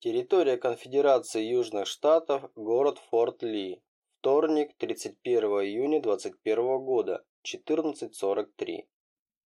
Территория Конфедерации Южных Штатов, город Форт Ли. Вторник, 31 июня 2021 года, 14.43.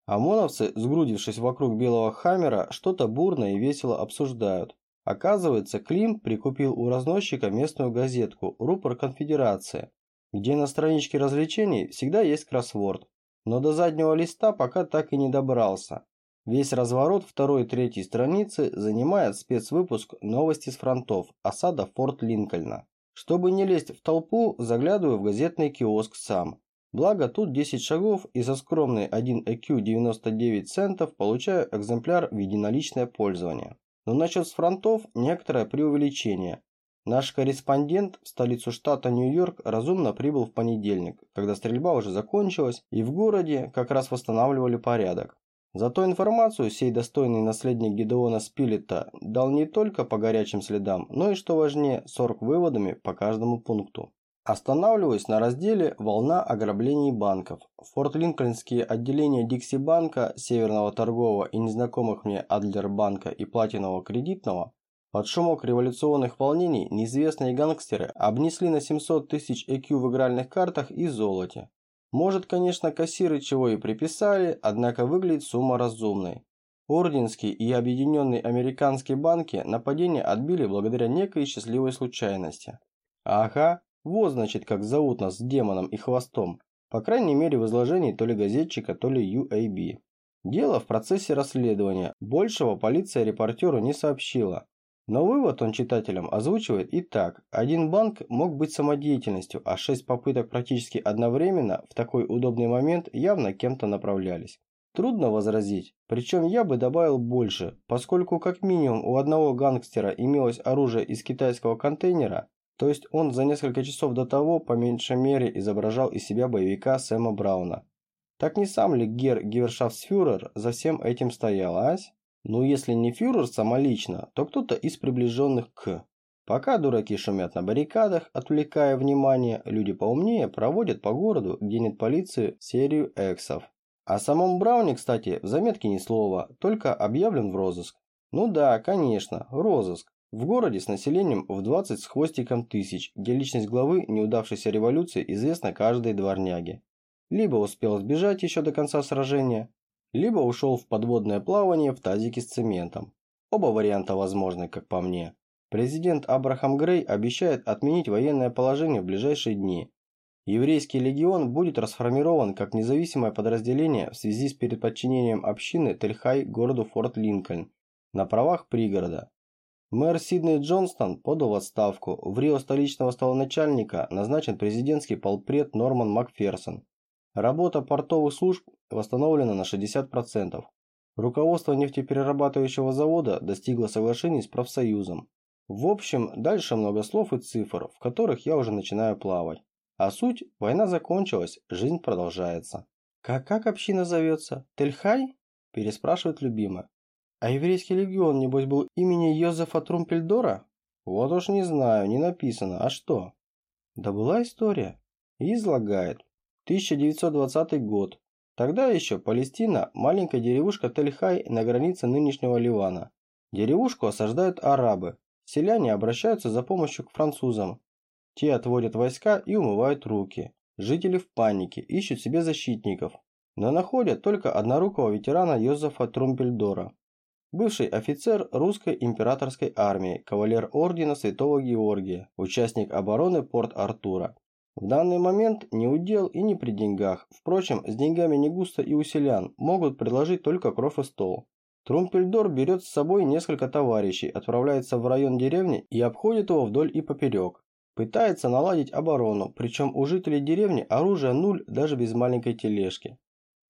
ОМОНовцы, сгрудившись вокруг белого хаммера, что-то бурно и весело обсуждают. Оказывается, Клим прикупил у разносчика местную газетку «Рупор Конфедерации», где на страничке развлечений всегда есть кроссворд, но до заднего листа пока так и не добрался. Весь разворот второй и третьей страницы занимает спецвыпуск «Новости с фронтов. Осада Форт Линкольна». Чтобы не лезть в толпу, заглядываю в газетный киоск сам. Благо тут 10 шагов и за скромный 1 EQ 99 центов получаю экземпляр в единоличное пользование. Но насчет с фронтов некоторое преувеличение. Наш корреспондент в столицу штата Нью-Йорк разумно прибыл в понедельник, когда стрельба уже закончилась и в городе как раз восстанавливали порядок. Зато информацию сей достойный наследник Гедеона Спилета дал не только по горячим следам, но и, что важнее, с выводами по каждому пункту. Останавливаюсь на разделе «Волна ограблений банков». Форт-Линкольнские отделения Дикси-банка, Северного торгового и незнакомых мне Адлер-банка и Платинового кредитного под шумок революционных волнений неизвестные гангстеры обнесли на 700 тысяч EQ в игральных картах и золоте. Может, конечно, кассиры чего и приписали, однако выглядит сумма разумной. Орденский и Объединенный Американские банки нападение отбили благодаря некой счастливой случайности. Ага, вот значит как зовут нас с демоном и хвостом. По крайней мере в изложении то ли газетчика, то ли UAB. Дело в процессе расследования. Большего полиция репортеру не сообщила. Но вывод он читателям озвучивает и так. Один банк мог быть самодеятельностью, а шесть попыток практически одновременно в такой удобный момент явно кем-то направлялись. Трудно возразить, причем я бы добавил больше, поскольку как минимум у одного гангстера имелось оружие из китайского контейнера, то есть он за несколько часов до того по меньшей мере изображал из себя боевика Сэма Брауна. Так не сам ли Гер Гивершафтсфюрер за всем этим стоял, ась? Ну, если не фюрер самолично, то кто-то из приближенных к. Пока дураки шумят на баррикадах, отвлекая внимание, люди поумнее проводят по городу, где нет полиции, серию эксов. О самом Брауне, кстати, в заметке ни слова, только объявлен в розыск. Ну да, конечно, розыск. В городе с населением в 20 с хвостиком тысяч, где личность главы неудавшейся революции известна каждой дворняге. Либо успел сбежать еще до конца сражения, либо ушел в подводное плавание в тазике с цементом. Оба варианта возможны, как по мне. Президент Абрахам Грей обещает отменить военное положение в ближайшие дни. Еврейский легион будет расформирован как независимое подразделение в связи с переподчинением общины Тельхай городу Форт Линкольн на правах пригорода. Мэр Сидней Джонстон подал в отставку. В Рио столичного столоначальника назначен президентский полпред Норман Макферсон. Работа портовых служб восстановлена на 60%. Руководство нефтеперерабатывающего завода достигло соглашений с профсоюзом. В общем, дальше много слов и цифр, в которых я уже начинаю плавать. А суть – война закончилась, жизнь продолжается. «Как, как община зовется? Тельхай?» – переспрашивает любимая. «А еврейский легион, небось, был имени Йозефа Трумпельдора?» «Вот уж не знаю, не написано. А что?» «Да была история». излагает. 1920 год. Тогда еще Палестина – маленькая деревушка Тель-Хай на границе нынешнего Ливана. Деревушку осаждают арабы. Селяне обращаются за помощью к французам. Те отводят войска и умывают руки. Жители в панике, ищут себе защитников. Но находят только однорукого ветерана Йозефа Трумпельдора. Бывший офицер русской императорской армии, кавалер ордена Святого Георгия, участник обороны Порт-Артура. В данный момент не удел и не при деньгах. Впрочем, с деньгами не густо и у селян, могут предложить только кров и стол. Трумпельдор берет с собой несколько товарищей, отправляется в район деревни и обходит его вдоль и поперек. Пытается наладить оборону, причем у жителей деревни оружие нуль даже без маленькой тележки.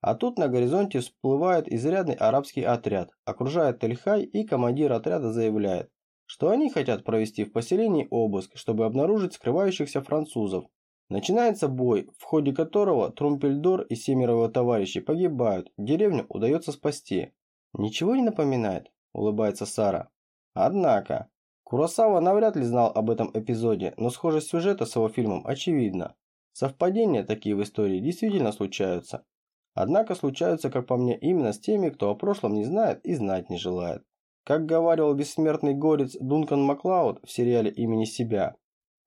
А тут на горизонте всплывает изрядный арабский отряд, окружает Тельхай и командир отряда заявляет, что они хотят провести в поселении обыск, чтобы обнаружить скрывающихся французов, Начинается бой, в ходе которого Трумпельдор и семеро его товарищей погибают, деревню удается спасти. «Ничего не напоминает?» – улыбается Сара. Однако, Куросава навряд ли знал об этом эпизоде, но схожесть сюжета с его фильмом очевидна. Совпадения такие в истории действительно случаются. Однако случаются, как по мне, именно с теми, кто о прошлом не знает и знать не желает. Как говаривал бессмертный горец Дункан Маклауд в сериале «Имени себя»,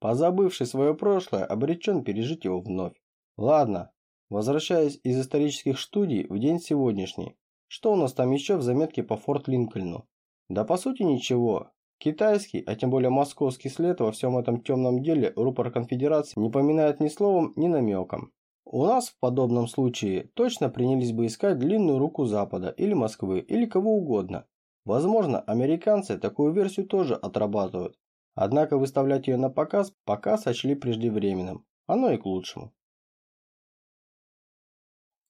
позабывший свое прошлое, обречен пережить его вновь. Ладно, возвращаясь из исторических студий в день сегодняшний, что у нас там еще в заметке по Форт Линкольну? Да по сути ничего. Китайский, а тем более московский след во всем этом темном деле рупор конфедерации не поминает ни словом, ни намеком. У нас в подобном случае точно принялись бы искать длинную руку Запада или Москвы или кого угодно. Возможно, американцы такую версию тоже отрабатывают. Однако выставлять ее на показ пока сочли преждевременным. Оно и к лучшему.